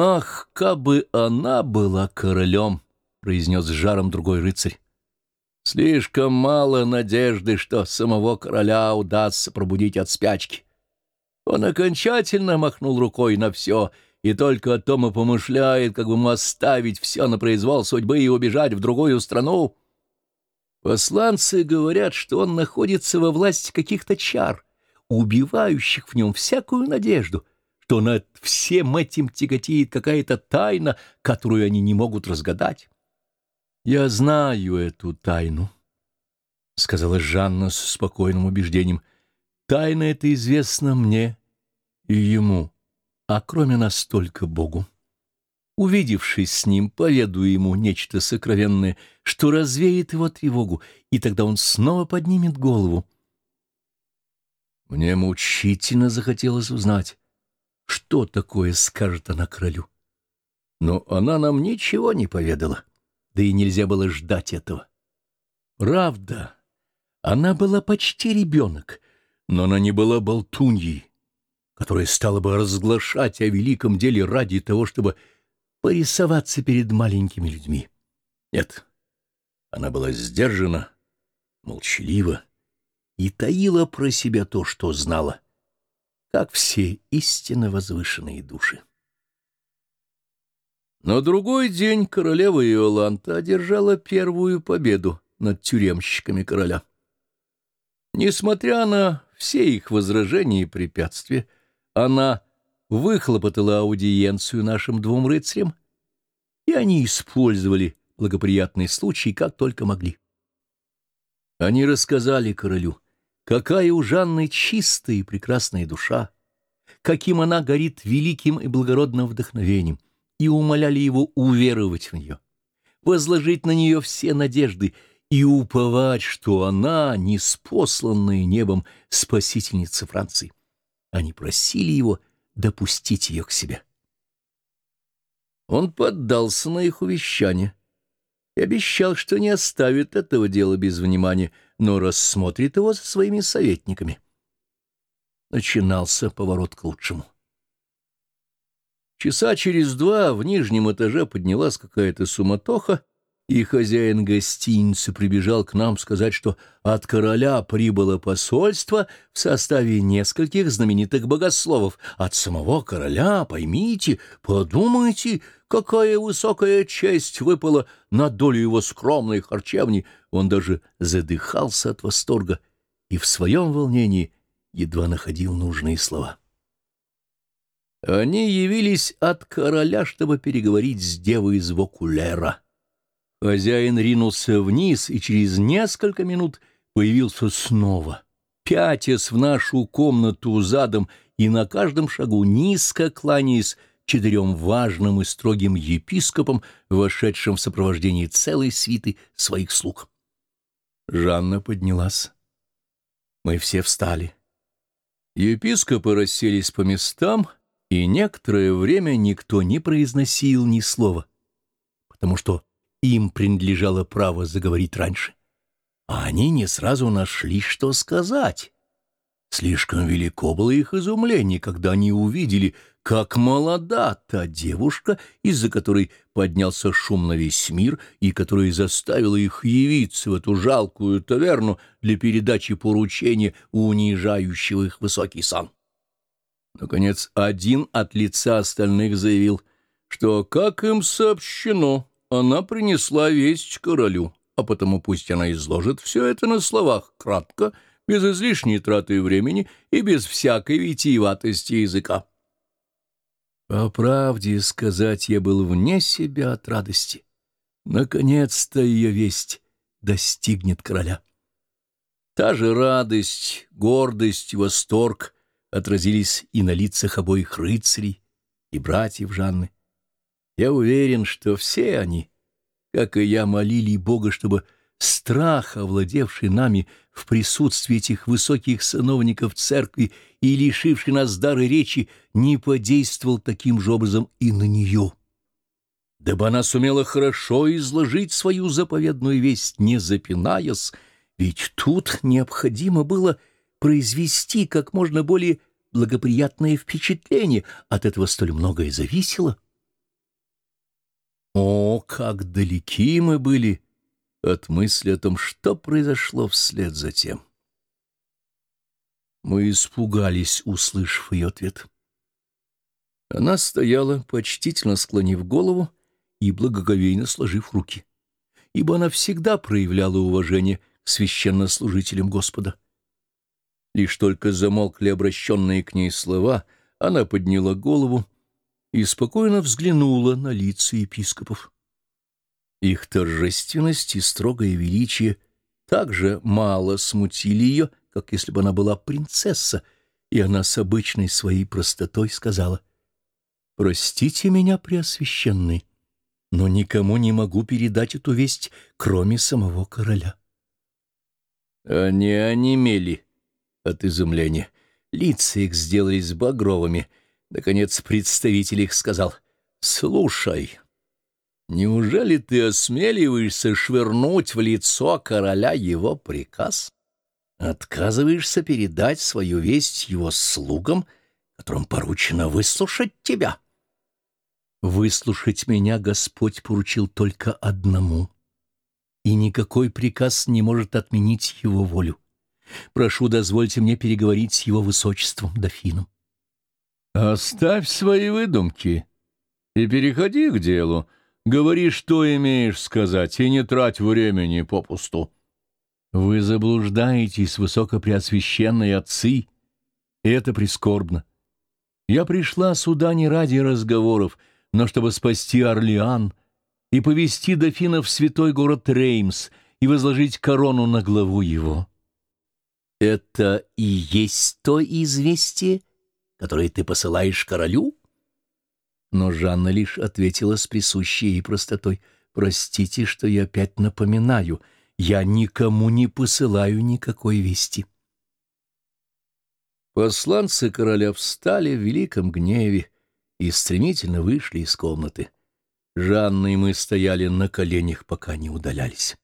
«Ах, кабы она была королем!» — произнес с жаром другой рыцарь. «Слишком мало надежды, что самого короля удастся пробудить от спячки. Он окончательно махнул рукой на все, и только о том и помышляет, как бы ему оставить все на произвол судьбы и убежать в другую страну. Посланцы говорят, что он находится во власти каких-то чар, убивающих в нем всякую надежду» что над всем этим тяготеет какая-то тайна, которую они не могут разгадать. «Я знаю эту тайну», — сказала Жанна с спокойным убеждением. «Тайна эта известна мне и ему, а кроме нас только Богу. Увидевшись с ним, поведаю ему нечто сокровенное, что развеет его тревогу, и тогда он снова поднимет голову». Мне мучительно захотелось узнать, что такое скажет она королю. Но она нам ничего не поведала, да и нельзя было ждать этого. Правда, она была почти ребенок, но она не была болтуньей, которая стала бы разглашать о великом деле ради того, чтобы порисоваться перед маленькими людьми. Нет, она была сдержана, молчалива и таила про себя то, что знала — как все истинно возвышенные души. На другой день королева Иоланта одержала первую победу над тюремщиками короля. Несмотря на все их возражения и препятствия, она выхлопотала аудиенцию нашим двум рыцарям, и они использовали благоприятный случай как только могли. Они рассказали королю, Какая у Жанны чистая и прекрасная душа! Каким она горит великим и благородным вдохновением! И умоляли его уверовать в нее, возложить на нее все надежды и уповать, что она, неспосланная небом, спасительница Франции. Они просили его допустить ее к себе. Он поддался на их увещание и обещал, что не оставит этого дела без внимания, но рассмотрит его со своими советниками. Начинался поворот к лучшему. Часа через два в нижнем этаже поднялась какая-то суматоха, и хозяин гостиницы прибежал к нам сказать, что от короля прибыло посольство в составе нескольких знаменитых богословов. От самого короля, поймите, подумайте, какая высокая честь выпала на долю его скромной харчевни. Он даже задыхался от восторга и в своем волнении едва находил нужные слова. Они явились от короля, чтобы переговорить с девой из Вокулера. Хозяин ринулся вниз и через несколько минут появился снова, пятясь в нашу комнату задом и на каждом шагу низко кланяясь четырем важным и строгим епископам, вошедшим в сопровождении целой свиты своих слуг. Жанна поднялась. Мы все встали. Епископы расселись по местам, и некоторое время никто не произносил ни слова, потому что им принадлежало право заговорить раньше. А они не сразу нашли, что сказать. Слишком велико было их изумление, когда они увидели, как молода та девушка, из-за которой поднялся шум на весь мир и которая заставила их явиться в эту жалкую таверну для передачи поручения, унижающего их высокий сан. Наконец, один от лица остальных заявил, что, как им сообщено, она принесла весть королю, а потому пусть она изложит все это на словах, кратко, без излишней траты времени и без всякой витиеватости языка. По правде сказать, я был вне себя от радости. Наконец-то ее весть достигнет короля. Та же радость, гордость, восторг отразились и на лицах обоих рыцарей и братьев Жанны. Я уверен, что все они, как и я, молили Бога, чтобы страх, овладевший нами в присутствии этих высоких сановников церкви и лишивший нас дара речи, не подействовал таким же образом и на нее. Дабы она сумела хорошо изложить свою заповедную весть, не запинаясь, ведь тут необходимо было произвести как можно более благоприятное впечатление, от этого столь многое зависело. О, как далеки мы были от мысли о том, что произошло вслед за тем. Мы испугались, услышав ее ответ. Она стояла, почтительно склонив голову и благоговейно сложив руки, ибо она всегда проявляла уважение к священнослужителям Господа. Лишь только замолкли обращенные к ней слова, она подняла голову и спокойно взглянула на лица епископов. Их торжественность и строгое величие также мало смутили ее, как если бы она была принцесса, и она с обычной своей простотой сказала, «Простите меня, Преосвященный, но никому не могу передать эту весть, кроме самого короля». Они онемели от изумления. Лица их сделались багровыми. Наконец представитель их сказал, «Слушай, неужели ты осмеливаешься швырнуть в лицо короля его приказ?» Отказываешься передать свою весть его слугам, которым поручено выслушать тебя? Выслушать меня Господь поручил только одному, и никакой приказ не может отменить его волю. Прошу, дозвольте мне переговорить с его высочеством, дофином. Оставь свои выдумки и переходи к делу. Говори, что имеешь сказать, и не трать времени попусту. Вы заблуждаетесь, высокопреосвященные отцы, и это прискорбно. Я пришла сюда не ради разговоров, но чтобы спасти Орлеан и повести дофина в святой город Реймс и возложить корону на главу его. Это и есть то известие, которое ты посылаешь королю? Но Жанна лишь ответила с присущей ей простотой. «Простите, что я опять напоминаю» я никому не посылаю никакой вести. Посланцы короля встали в великом гневе и стремительно вышли из комнаты. Жанна и мы стояли на коленях, пока не удалялись.